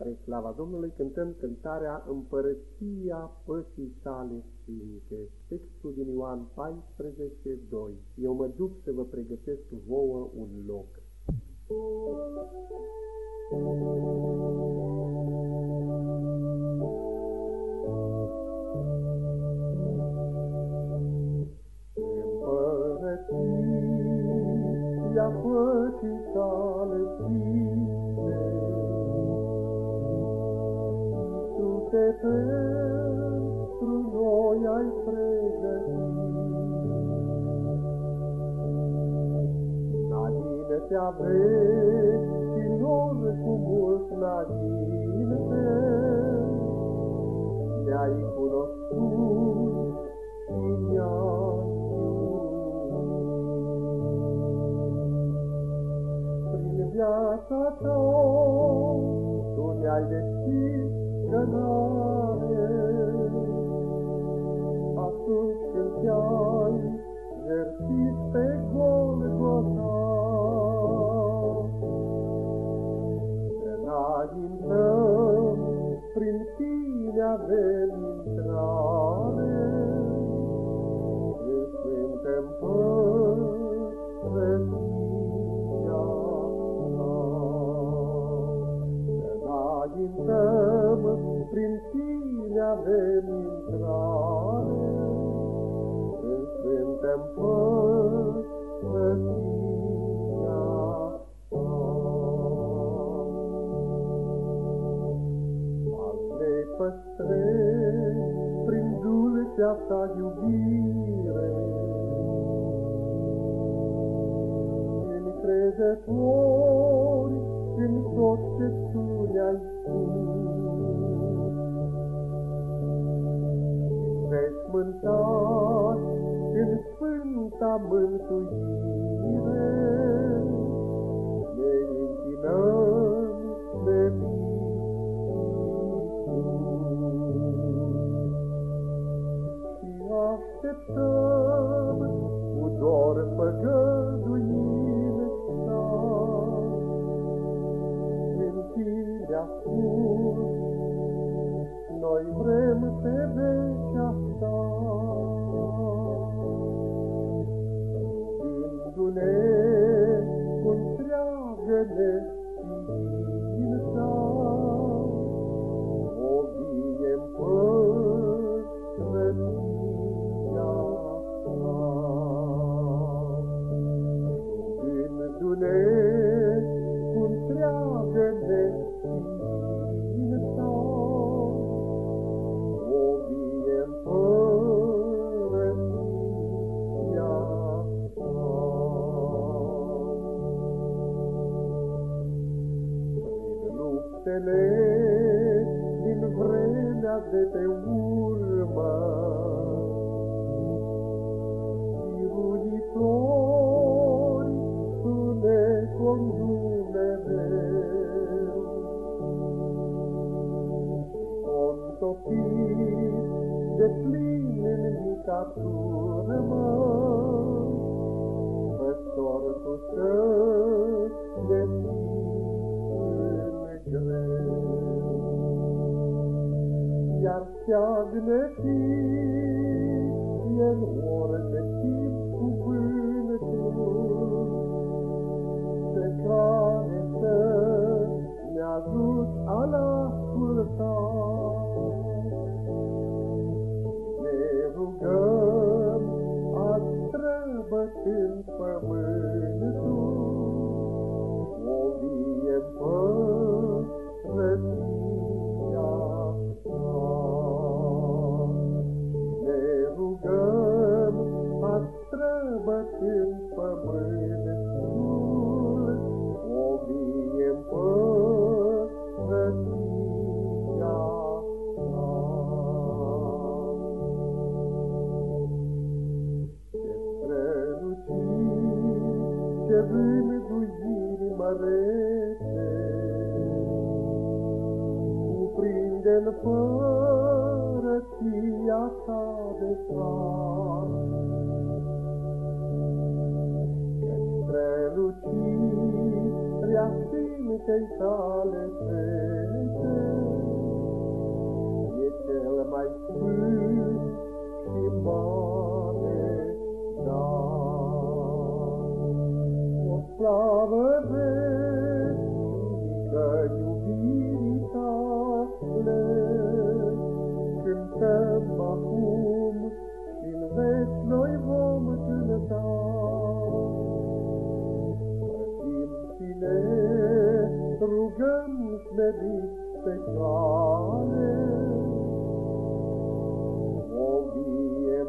Spre slava Domnului cântăm cântarea Împărăția păcii sale sfinte, textul din Ioan 14, 2. Eu mă duc să vă pregătesc vouă un loc. Împărăția păcii sale sfinte, Iisuse, pentru noi ai pregătit. Înainte aveți și lor cu mult înainte, Ne-ai cunoscut și ne-ai Prin viața ta, Tu ne-ai deschis cărare, Atunci când te-ai jertit pe Golgota. Înaintăm, prin tine avem prin tine avem intrare, În Sfântă Împărăția ne păstrezi prin dulcea ta iubire. Încrezători în tot ce tu ne-ai spus. Veșmântat în sfânta mântuire, ne închinăm de și așteptăm cu dor făgăduința. În tine ascult, noi vrem pe vecea ta. Rugându-ne cu întreagă neștiința, luptele din vremea de pe urmă, Biruitori, Tu ne conduci mereu. Contopit de plin în mica turmă, Păstor tu să ne Iar seagnă fie în orice timp cuvântul, Pe care străbătând pământul, O vie împărăția ta. Ce străluciri, ce vânduiri mărețe, Cuprinde în părăția ta de sar. strălucirea Sfintei tale fete. E cel mai sfânt și mare dar. O slavă veșnică iubirii tale, cântăm acum și în veci noi vom cânta. smerit pe cale. O vie